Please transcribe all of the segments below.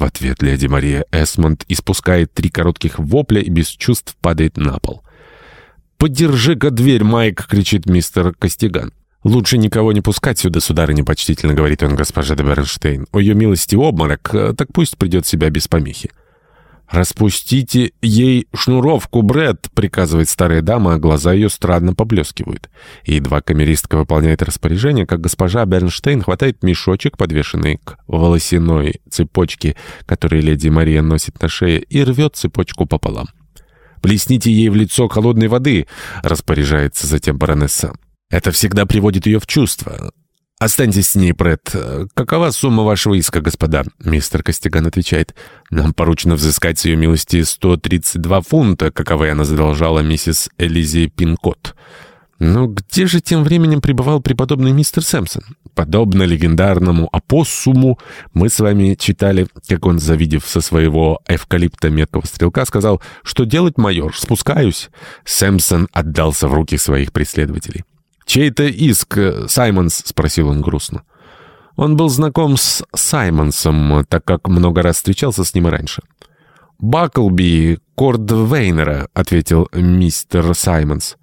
В ответ леди Мария Эсмонд испускает три коротких вопля и без чувств падает на пол. «Подержи-ка дверь, Майк!» — кричит мистер Костиган. «Лучше никого не пускать сюда, сударыня», — почтительно говорит он госпожа де Бернштейн. «У ее милости обморок, э, так пусть придет себя без помехи». «Распустите ей шнуровку, Брэд!» — приказывает старая дама, а глаза ее странно поблескивают. И едва камеристка выполняет распоряжение, как госпожа Бернштейн хватает мешочек, подвешенный к волосяной цепочке, который леди Мария носит на шее, и рвет цепочку пополам. «Плесните ей в лицо холодной воды!» — распоряжается затем баронесса. Это всегда приводит ее в чувство. «Останьтесь с ней, Брэд. Какова сумма вашего иска, господа?» Мистер Костиган отвечает. «Нам поручено взыскать с ее милости 132 фунта, каковы она задолжала миссис Элизи Пинкот». Но где же тем временем пребывал преподобный мистер Сэмпсон? Подобно легендарному опоссуму, мы с вами читали, как он, завидев со своего эвкалипта меткого стрелка, сказал, что делать, майор, спускаюсь. Сэмпсон отдался в руки своих преследователей. «Чей-то иск, э, Саймонс?» — спросил он грустно. Он был знаком с Саймонсом, так как много раз встречался с ним и раньше. «Баклби, Корд Вейнера», — ответил мистер Саймонс.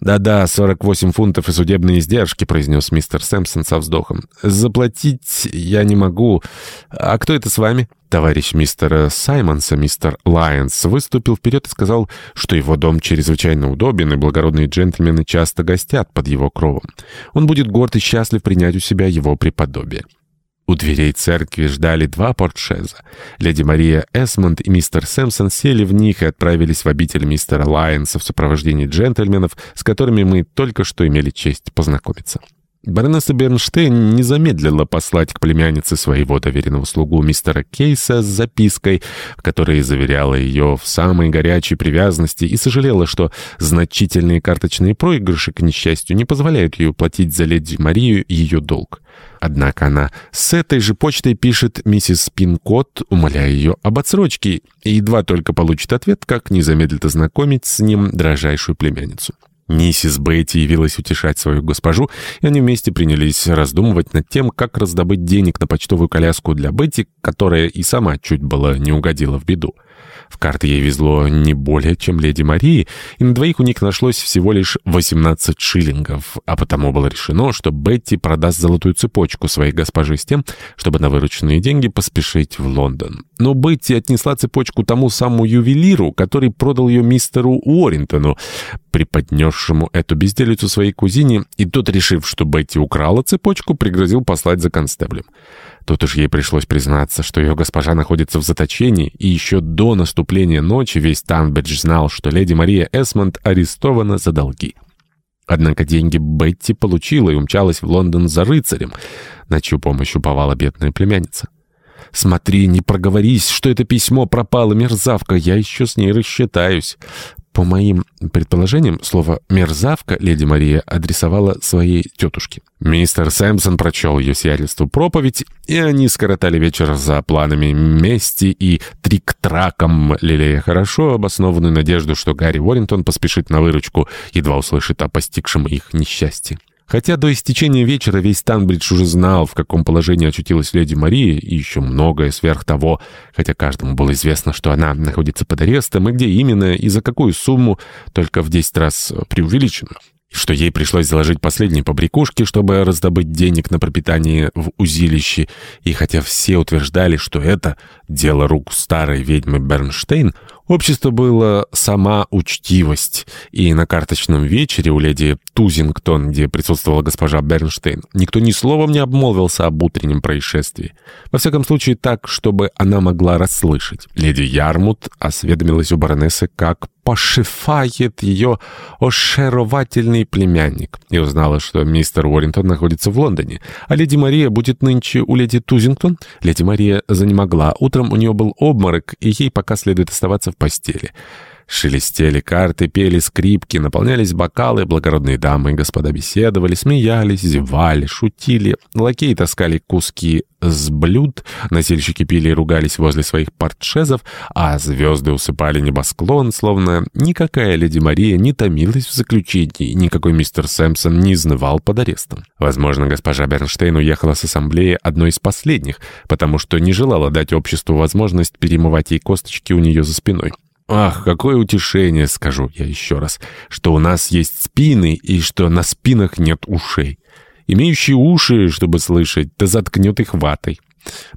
«Да-да, 48 фунтов и судебные издержки», — произнес мистер Сэмпсон со вздохом. «Заплатить я не могу. А кто это с вами?» Товарищ мистера Саймонса, мистер Лайонс, выступил вперед и сказал, что его дом чрезвычайно удобен, и благородные джентльмены часто гостят под его кровом. Он будет горд и счастлив принять у себя его преподобие. У дверей церкви ждали два портшеза. Леди Мария Эсмонд и мистер Сэмпсон сели в них и отправились в обитель мистера Лайонса в сопровождении джентльменов, с которыми мы только что имели честь познакомиться. Баронесса Бернштейн не замедлила послать к племяннице своего доверенного слугу мистера Кейса с запиской, в которой заверяла ее в самой горячей привязанности и сожалела, что значительные карточные проигрыши, к несчастью, не позволяют ей уплатить за леди Марию ее долг. Однако она с этой же почтой пишет миссис Пинкот, умоляя ее об отсрочке, и едва только получит ответ, как не замедлит ознакомить с ним дрожайшую племянницу. Миссис Бетти явилась утешать свою госпожу, и они вместе принялись раздумывать над тем, как раздобыть денег на почтовую коляску для Бетти, которая и сама чуть было не угодила в беду. В карты ей везло не более, чем леди Марии, и на двоих у них нашлось всего лишь 18 шиллингов, а потому было решено, что Бетти продаст золотую цепочку своей госпожи с тем, чтобы на вырученные деньги поспешить в Лондон. Но Бетти отнесла цепочку тому самому ювелиру, который продал ее мистеру Уоррингтону, преподнесшему эту безделицу своей кузине, и тот, решив, что Бетти украла цепочку, пригрозил послать за констеблем. Тут уж ей пришлось признаться, что ее госпожа находится в заточении, и еще до наступления ночи весь Танбридж знал, что леди Мария Эсмонд арестована за долги. Однако деньги Бетти получила и умчалась в Лондон за рыцарем, на чью помощь уповала бедная племянница. «Смотри, не проговорись, что это письмо пропало, мерзавка, я еще с ней рассчитаюсь. По моим предположениям, слово «мерзавка» леди Мария адресовала своей тетушке. Мистер Сэмпсон прочел ее сиятельству проповедь, и они скоротали вечер за планами мести и трик-траком, лелея хорошо обоснованную надежду, что Гарри Уоррингтон поспешит на выручку, едва услышит о постигшем их несчастье. Хотя до истечения вечера весь Танбридж уже знал, в каком положении очутилась леди Мария, и еще многое сверх того, хотя каждому было известно, что она находится под арестом, и где именно, и за какую сумму, только в 10 раз преувеличенную что ей пришлось заложить последние побрякушки, чтобы раздобыть денег на пропитание в узилище, и хотя все утверждали, что это дело рук старой ведьмы Бернштейн, общество было сама учтивость, и на карточном вечере у леди Тузингтон, где присутствовала госпожа Бернштейн, никто ни словом не обмолвился об утреннем происшествии. Во всяком случае, так, чтобы она могла расслышать. Леди Ярмут осведомилась у баронессы, как пошифает ее ошеровательный племянник и узнала, что мистер Уоррингтон находится в Лондоне, а леди Мария будет нынче у леди Тузингтон. Леди Мария занемогла, утром у нее был обморок, и ей пока следует оставаться в постели. Шелестели карты, пели скрипки, наполнялись бокалы, благородные дамы и господа беседовали, смеялись, зевали, шутили. Лакеи таскали куски с блюд, носильщики пили и ругались возле своих портшезов, а звезды усыпали небосклон, словно никакая леди Мария не томилась в заключении, никакой мистер Сэмпсон не изнывал под арестом. Возможно, госпожа Бернштейн уехала с ассамблеи одной из последних, потому что не желала дать обществу возможность перемывать ей косточки у нее за спиной. Ах, какое утешение, скажу я еще раз, что у нас есть спины и что на спинах нет ушей. Имеющие уши, чтобы слышать, да заткнет их ватой.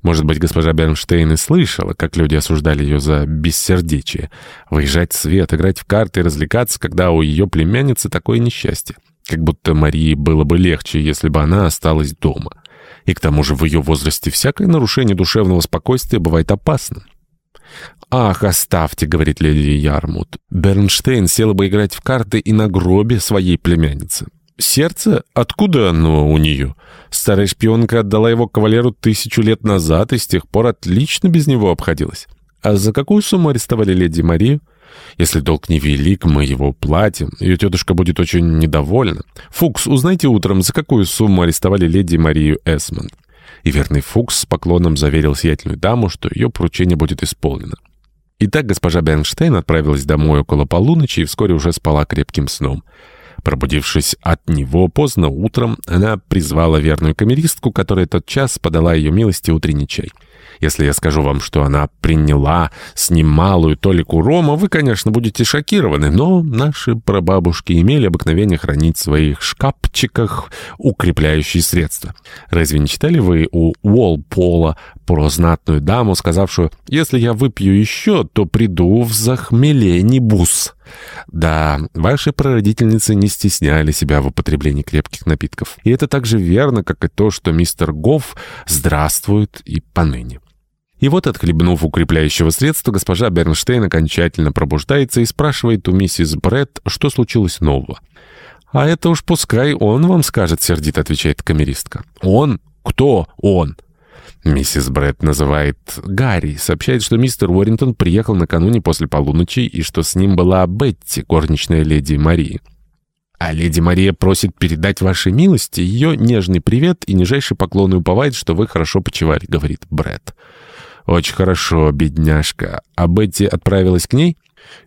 Может быть, госпожа Бернштейн и слышала, как люди осуждали ее за бессердечие. Выезжать в свет, играть в карты и развлекаться, когда у ее племянницы такое несчастье. Как будто Марии было бы легче, если бы она осталась дома. И к тому же в ее возрасте всякое нарушение душевного спокойствия бывает опасным. «Ах, оставьте», — говорит леди Ярмут. Бернштейн села бы играть в карты и на гробе своей племянницы. Сердце? Откуда оно у нее? Старая шпионка отдала его кавалеру тысячу лет назад и с тех пор отлично без него обходилась. А за какую сумму арестовали леди Марию? Если долг невелик, мы его платим. Ее тетушка будет очень недовольна. Фукс, узнайте утром, за какую сумму арестовали леди Марию Эсмонд. И верный Фукс с поклоном заверил сиятельную даму, что ее поручение будет исполнено. Итак, госпожа Бернштейн отправилась домой около полуночи и вскоре уже спала крепким сном. Пробудившись от него поздно утром, она призвала верную камеристку, которая тот час подала ее милости утренний чай. Если я скажу вам, что она приняла с ним малую толику рома, вы, конечно, будете шокированы, но наши прабабушки имели обыкновение хранить в своих шкафчиках укрепляющие средства. Разве не читали вы у Уолпола про знатную даму, сказавшую «Если я выпью еще, то приду в захмеленибус»? Да, ваши прародительницы не стесняли себя в употреблении крепких напитков. И это так же верно, как и то, что мистер Гофф здравствует и поныне. И вот, отхлебнув укрепляющего средства, госпожа Бернштейн окончательно пробуждается и спрашивает у миссис Бретт, что случилось нового. «А это уж пускай он вам скажет», — сердито отвечает камеристка. «Он? Кто он?» Миссис Бретт называет Гарри, сообщает, что мистер Уоррингтон приехал накануне после полуночи и что с ним была Бетти, горничная леди Марии. А леди Мария просит передать вашей милости ее нежный привет и нижайший поклон и уповает, что вы хорошо почивали, говорит Бретт. «Очень хорошо, бедняжка. А Бетти отправилась к ней?»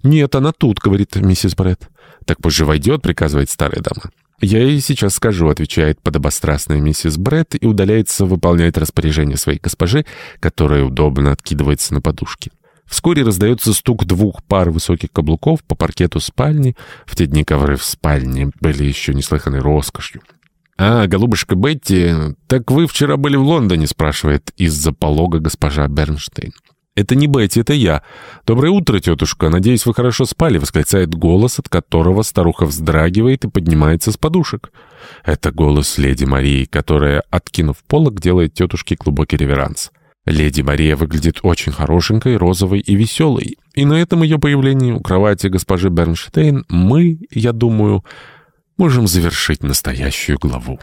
«Нет, она тут», — говорит миссис Бретт. «Так пусть же войдет», — приказывает старая дама. «Я ей сейчас скажу», — отвечает подобострастная миссис Бретт и удаляется выполнять распоряжение своей госпожи, которая удобно откидывается на подушке. Вскоре раздается стук двух пар высоких каблуков по паркету спальни. В те дни ковры в спальне были еще неслыханной роскошью. «А, голубушка Бетти, так вы вчера были в Лондоне?» — спрашивает из-за полога госпожа Бернштейн. «Это не Бетти, это я. Доброе утро, тетушка. Надеюсь, вы хорошо спали», — восклицает голос, от которого старуха вздрагивает и поднимается с подушек. Это голос леди Марии, которая, откинув полог, делает тетушке глубокий реверанс. Леди Мария выглядит очень хорошенькой, розовой и веселой. И на этом ее появлении у кровати госпожи Бернштейн мы, я думаю, можем завершить настоящую главу.